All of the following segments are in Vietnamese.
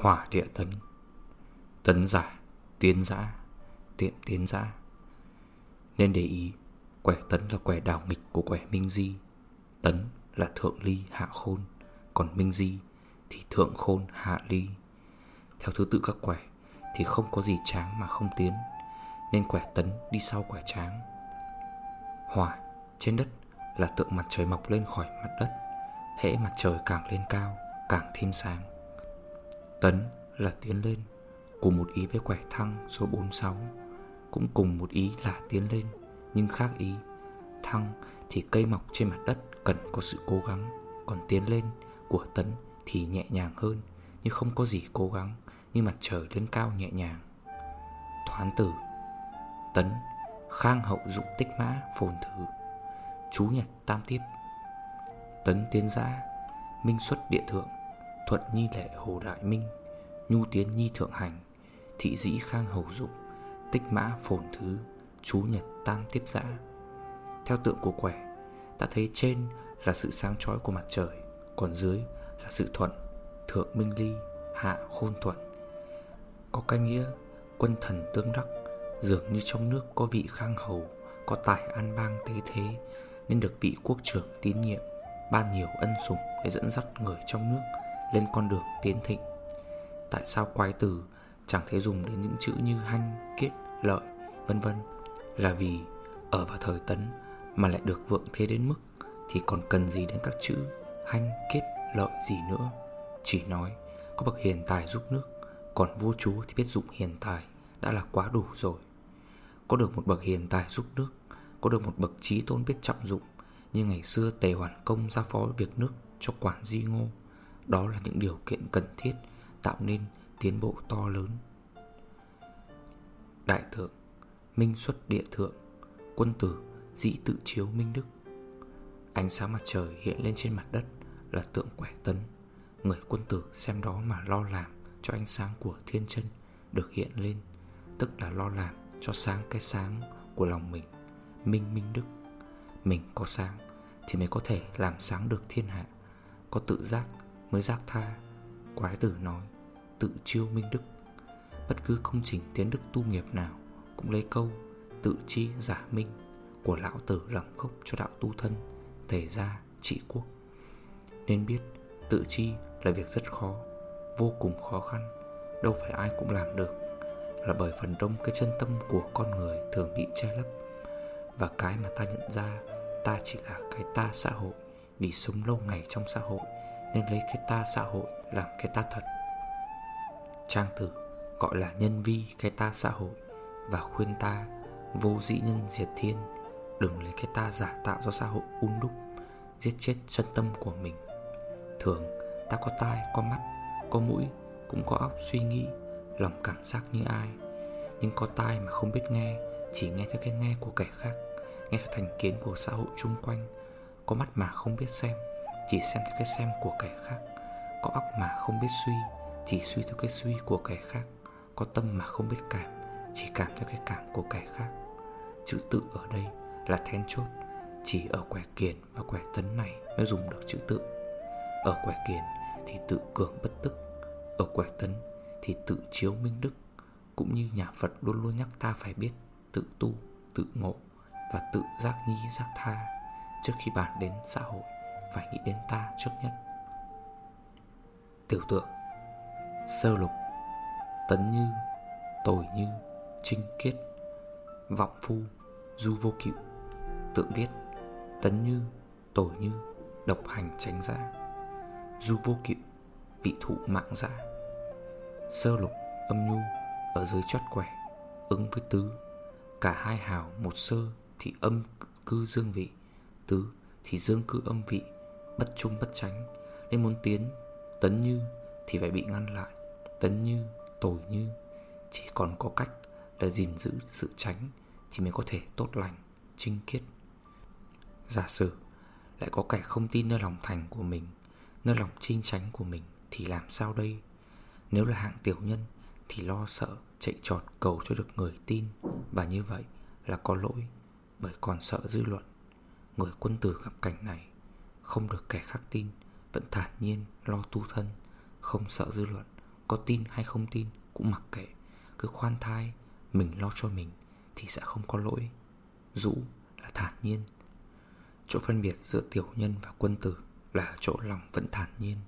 Hỏa địa tấn. Tấn giả, Tiến giã, Tiệm tiến giã. Nên để ý, Quẻ tấn là quẻ đảo nghịch của quẻ minh di. Tấn là thượng ly hạ khôn. Còn minh di thì thượng khôn hạ ly. Theo thứ tự các quẻ Thì không có gì tráng mà không tiến, Nên quẻ tấn đi sau quẻ tráng. Hỏa trên đất là tượng mặt trời mọc lên khỏi mặt đất, Hễ mặt trời càng lên cao, Càng thêm sáng. Tấn là tiến lên, Cùng một ý với quẻ thăng số 46 Cũng cùng một ý là tiến lên. Nhưng khác ý, Thăng thì cây mọc trên mặt đất Cần có sự cố gắng, Còn tiến lên của tấn thì nhẹ nhàng hơn, Nhưng không có gì cố gắng Như mặt trời lên cao nhẹ nhàng. Thoán tử, Tấn, Khang hậu dụng tích mã phồn thử. Chú nhật tam tiếp, Tấn tiến giã, Minh xuất địa thượng. Thuận nhi lệ hồ đại minh, Nhu tiến nhi thượng hành, Thị dĩ khang hầu dụng Tích mã phồn thứ, Chú nhật tam tiếp giã. Theo tượng của quẻ, Ta thấy trên là sự sáng chói của mặt trời, Còn dưới là sự thuận, Thượng minh ly, Hạ khôn thuận. Có cái nghĩa, quân thần tương đắc, Dường như trong nước có vị khang hầu, Có tài an bang tế thế, Nên được vị quốc trưởng tín nhiệm, Ban nhiều ân sủng để dẫn dắt người trong nước. Lên con đường tiến thịnh. Tại sao quái từ? chẳng thể dùng đến những chữ như hanh, kiết, lợi, vân vân? Là vì ở vào thời tấn mà lại được vượng thế đến mức Thì còn cần gì đến các chữ hanh, kiết, lợi gì nữa? Chỉ nói có bậc hiền tài giúp nước Còn vua chú thì biết dụng hiền tài Đã là quá đủ rồi. Có được một bậc hiền tài giúp nước Có được một bậc trí tôn biết trọng dụng Như ngày xưa Tề Hoàn Công ra phó việc nước cho quản di ngô đó là những điều kiện cần thiết Tạo nên tiến bộ to lớn. Đại thượng, Minh xuất địa thượng, Quân tử dĩ tự chiếu minh đức. Ánh sáng mặt trời hiện lên trên mặt đất Là tượng quẻ tấn. Người quân tử xem đó mà lo làm Cho ánh sáng của thiên chân Được hiện lên, Tức là lo làm cho sáng cái sáng Của lòng mình, Minh minh đức. Mình có sáng Thì mới có thể làm sáng được thiên hạ, Có tự giác mới giác tha. Quái tử nói, Tự chiêu minh đức. Bất cứ công trình tiến đức tu nghiệp nào Cũng lấy câu tự chi giả minh Của lão tử làm gốc cho đạo tu thân, Thể gia, trị quốc. Nên biết tự chi là việc rất khó, Vô cùng khó khăn, Đâu phải ai cũng làm được. Là bởi phần đông cái chân tâm của con người Thường bị che lấp. Và cái mà ta nhận ra, Ta chỉ là cái ta xã hội, Vì sống lâu ngày trong xã hội nên lấy cái ta xã hội làm cái ta thật. Trang tử gọi là nhân vi cái ta xã hội Và khuyên ta vô dĩ nhân diệt thiên Đừng lấy cái ta giả tạo do xã hội un đúc Giết chết chân tâm của mình. Thường ta có tai, có mắt, có mũi Cũng có óc suy nghĩ, lòng cảm giác như ai. Nhưng có tai mà không biết nghe Chỉ nghe theo cái nghe của kẻ khác Nghe theo thành kiến của xã hội chung quanh. Có mắt mà không biết xem chỉ xem theo cái xem của kẻ khác. Có óc mà không biết suy Chỉ suy theo cái suy của kẻ khác. Có tâm mà không biết cảm Chỉ cảm theo cái cảm của kẻ khác. Chữ tự ở đây là then chốt Chỉ ở quẻ kiền và quẻ tấn này mới dùng được chữ tự. Ở quẻ kiền thì tự cường bất tức Ở quẻ tấn thì tự chiếu minh đức. Cũng như nhà Phật luôn luôn nhắc ta phải biết Tự tu, tự ngộ và tự giác nhi giác tha Trước khi bàn đến xã hội. Phải nghĩ đến ta trước nhất. Tiểu tượng, Sơ lục, Tấn như, Tồi như Trinh kiết Vọng phu, Du vô cựu Tự viết, Tấn như, Tồi như, Độc hành tránh ra, Du vô cựu, Vị thụ mạng giả Sơ lục, âm nhu, Ở dưới chót quẻ, Ứng với tứ, Cả hai hào một sơ thì âm cư dương vị, Tứ thì dương cư âm vị Bất trung bất tránh Nên muốn tiến. Tấn như thì phải bị ngăn lại. Tấn như, tồi như Chỉ còn có cách là gìn giữ sự tránh Thì mới có thể tốt lành, trinh kiết. Giả sử lại có kẻ không tin nơi lòng thành của mình Nơi lòng trinh tránh của mình Thì làm sao đây? Nếu là hạng tiểu nhân Thì lo sợ chạy trọt cầu cho được người tin Và như vậy là có lỗi Bởi còn sợ dư luận. Người quân tử gặp cảnh này không được kẻ khác tin, Vẫn thản nhiên lo tu thân. Không sợ dư luận, Có tin hay không tin cũng mặc kệ. Cứ khoan thai, Mình lo cho mình Thì sẽ không có lỗi. Dũ là thản nhiên. Chỗ phân biệt giữa tiểu nhân và quân tử Là chỗ lòng vẫn thản nhiên,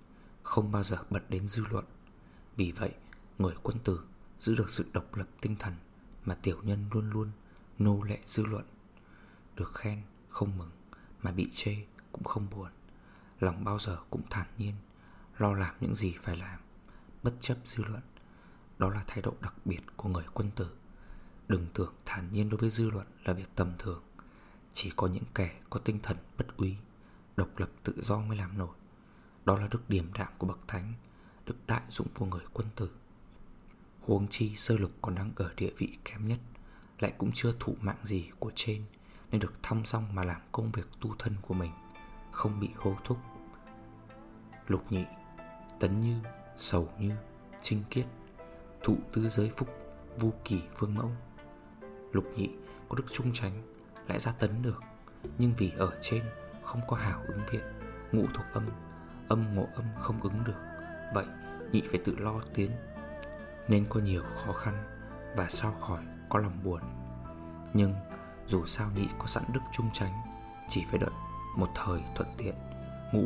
Không bao giờ bật đến dư luận. Vì vậy, người quân tử Giữ được sự độc lập tinh thần Mà tiểu nhân luôn luôn nô lệ dư luận. Được khen không mừng Mà bị chê cũng không buồn. Lòng bao giờ cũng thản nhiên Lo làm những gì phải làm Bất chấp dư luận. Đó là thái độ đặc biệt của người quân tử. Đừng tưởng thản nhiên đối với dư luận là việc tầm thường. Chỉ có những kẻ có tinh thần bất uy, Độc lập tự do mới làm nổi. Đó là đức điềm đạm của bậc thánh Đức đại dũng của người quân tử. Huống chi sơ lục còn đang ở địa vị kém nhất Lại cũng chưa thụ mạng gì của trên Nên được thăm xong mà làm công việc tu thân của mình. Không bị hô thúc. Lục nhị, Tấn như, Sầu như Trinh kiết, Thụ tư giới phúc, Vu kỳ vương mẫu. Lục nhị, có đức trung tránh Lại ra tấn được, Nhưng vì ở trên không có hảo ứng viện, Ngũ thuộc âm Âm ngộ âm không ứng được, Vậy nhị phải tự lo tiến. Nên có nhiều khó khăn Và sao khỏi có lòng buồn. Nhưng dù sao nhị có sẵn đức trung tránh Chỉ phải đợi một thời thuận tiện, Ngũ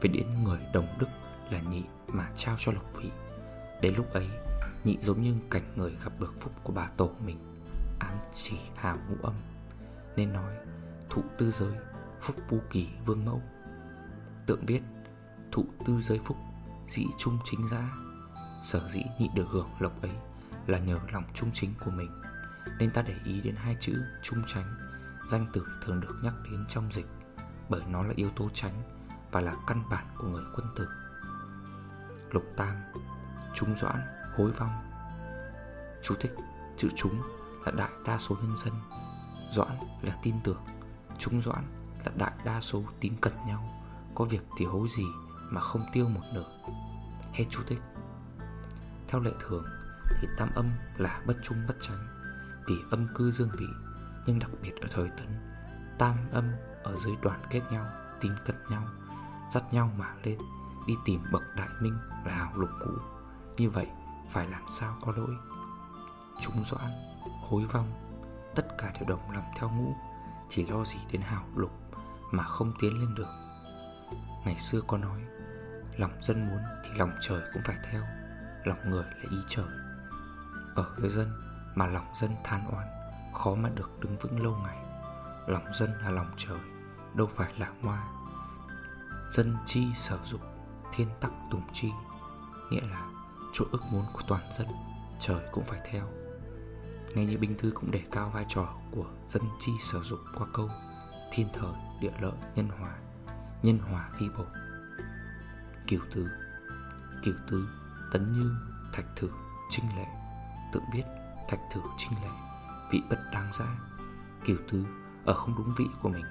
phải đến người đồng đức là nhị mà trao cho lộc vị. Đến lúc ấy, Nhị giống như cảnh người gặp được phúc của bà tổ mình, Ám chỉ hào ngũ âm, Nên nói, Thụ tư giới, Phúc bu kỳ vương mẫu. Tượng viết, Thụ tư giới phúc, Dĩ trung chính giá. Sở dĩ nhị được hưởng lộc ấy Là nhờ lòng trung chính của mình, Nên ta để ý đến hai chữ trung tránh Danh từ thường được nhắc đến trong dịch. Bởi nó là yếu tố tránh Và là căn bản của người quân tử. Lục tam Trung doãn, hối vong. Chú thích, Chữ chúng là đại đa số nhân dân, Doãn là tin tưởng, Chúng doãn là đại đa số tín cẩn nhau, Có việc thì hối gì mà không tiêu một nửa. Hết chú thích. Theo lệ thường thì tam âm là bất trung bất tránh Vì âm cư dương vị, Nhưng đặc biệt ở thời tấn, Tam âm ở dưới đoàn kết nhau tin cật nhau Dắt nhau mà lên Đi tìm bậc đại minh là hào lục cũ. Như vậy phải làm sao có lỗi? Chúng doãn, hối vong Tất cả đều đồng lòng theo ngũ Chỉ lo gì đến hào lục Mà không tiến lên được? Ngày xưa có nói Lòng dân muốn thì lòng trời cũng phải theo Lòng người là ý trời. Ở với dân mà lòng dân than oan Khó mà được đứng vững lâu ngày. Lòng dân là lòng trời Đâu phải là hoa. Dân chi sở dục Thiên tắc tùng chi Nghĩa là chỗ ước muốn của toàn dân Trời cũng phải theo. Ngay như Binh Thư cũng đề cao vai trò của dân chi sở dục qua câu Thiên thời, địa lợi, nhân hòa Nhân hòa vi bổ. Cửu tứ Cửu tứ, tấn như, thạch thử, trinh lệ Tự viết thạch thử trinh lệ Vị bất đáng giá. Cửu tứ ở không đúng vị của mình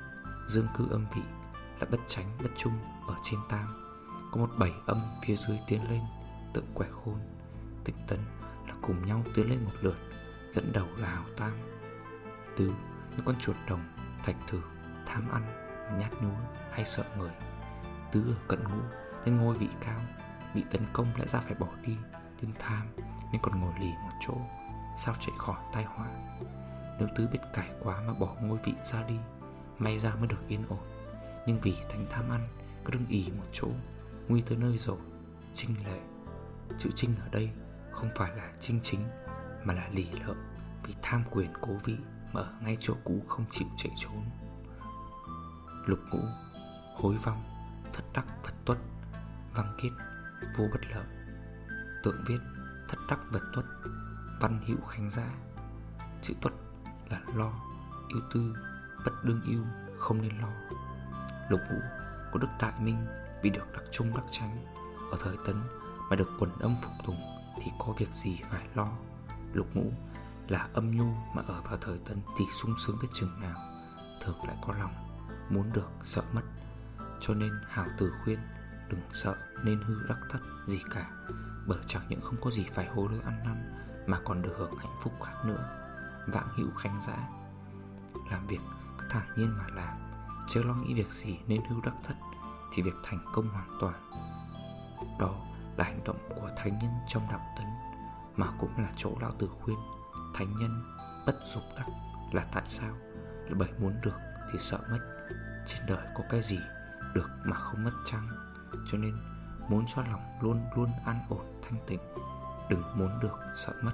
Dương cư âm vị là bất tránh bất trung ở trên tam. Có một bảy âm phía dưới tiến lên tự quẻ khôn Tịnh tấn là cùng nhau tiến lên một lượt Dẫn đầu là hào tam. Tứ như con chuột đồng Thạch thử, tham ăn Nhát nhúa hay sợ người. Tứ ở cận ngũ nên ngôi vị cao Bị tấn công lại ra phải bỏ đi Nhưng tham nên còn ngồi lì một chỗ Sao chạy khỏi tai họa? Nếu tứ biết cải quá mà bỏ ngôi vị ra đi, May ra mới được yên ổn. Nhưng vì thành tham ăn, Cứ đứng ỉ một chỗ, Nguy tới nơi rồi Trinh lệ. Chữ trinh ở đây không phải là trinh chính, Mà là lì lợm, Vì tham quyền cố vị Mà ở ngay chỗ cũ không chịu chạy trốn. Lục ngũ, Hối vong, Thất đắc vật tuất Văn kiết, Vô bất lợi. Tượng viết, Thất đắc vật tuất, Văn hữu khánh giá Chữ tuất là lo, Yêu tư, Bất đương yêu, Không nên lo. Lục ngũ có đức đại minh Vì được đặc trung đắc tránh Ở thời tấn mà được quần âm phục tùng thì có việc gì phải lo? Lục ngũ là âm nhu mà ở vào thời tân thì sung sướng biết chừng nào. Thường lại có lòng, muốn được, sợ mất. Cho nên hào tử khuyên, đừng sợ, nên hư đắc thất gì cả. Bởi chẳng những không có gì phải hối lỗi ăn năn, mà còn được hưởng hạnh phúc khác nữa vạn hữu khánh giã. Làm việc cứ thản nhiên mà làm, chớ lo nghĩ việc gì nên hưu đắc thất thì việc thành công hoàn toàn. Đó là hành động của thánh nhân trong đạo tấn, Mà cũng là chỗ lão tử khuyên Thánh nhân bất dục đắc là tại sao? Là bởi muốn được thì sợ mất, trên đời có cái gì được mà không mất chăng? Cho nên muốn cho lòng luôn luôn an ổn thanh tịnh, đừng muốn được sợ mất.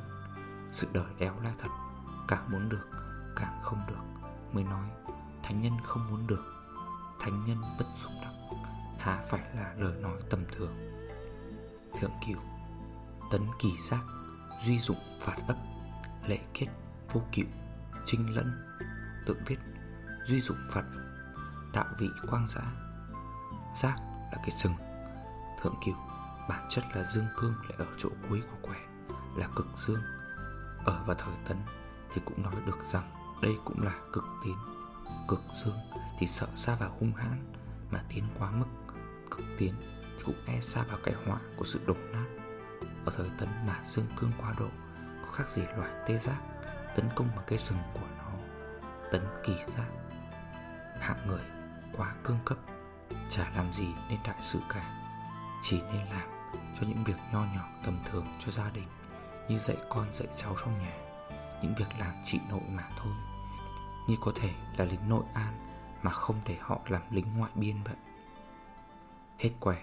Sự đời éo la thật càng muốn được, càng không được, mới nói, thánh nhân không muốn được, thánh nhân bất xúc động há phải là lời nói tầm thường. Thượng cửu tấn kỳ giác, duy dụng phạt ấp, lệ kết, vô cựu trinh lẫn tự viết, duy dụng phật đạo vị quang giã. Giác là cái sừng. Thượng cửu bản chất là dương cương lại ở chỗ cuối của quẻ, là cực dương. Ở vào thời tấn thì cũng nói được rằng đây cũng là cực tiến cực dương, thì sợ xa vào hung hãn mà tiến quá mức. Cực tiến thì cũng e xa vào cái họa của sự đổ nát. Ở thời tấn mà dương cương quá độ có khác gì loài tê giác tấn công bằng cái sừng của nó? Tấn kỳ giác, hạng người quá cương cấp, chả làm gì nên đại sự cả. Chỉ nên làm cho những việc nho nhỏ tầm thường cho gia đình, như dạy con dạy cháu trong nhà những việc làm trị nội mà thôi. Như có thể là lính nội an mà không để họ làm lính ngoại biên vậy. Hết quẻ.